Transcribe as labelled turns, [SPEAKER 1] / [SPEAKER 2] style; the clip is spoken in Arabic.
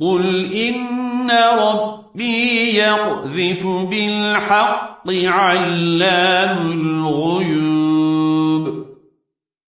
[SPEAKER 1] قل إن ربي يقذف بالحق علام الغيب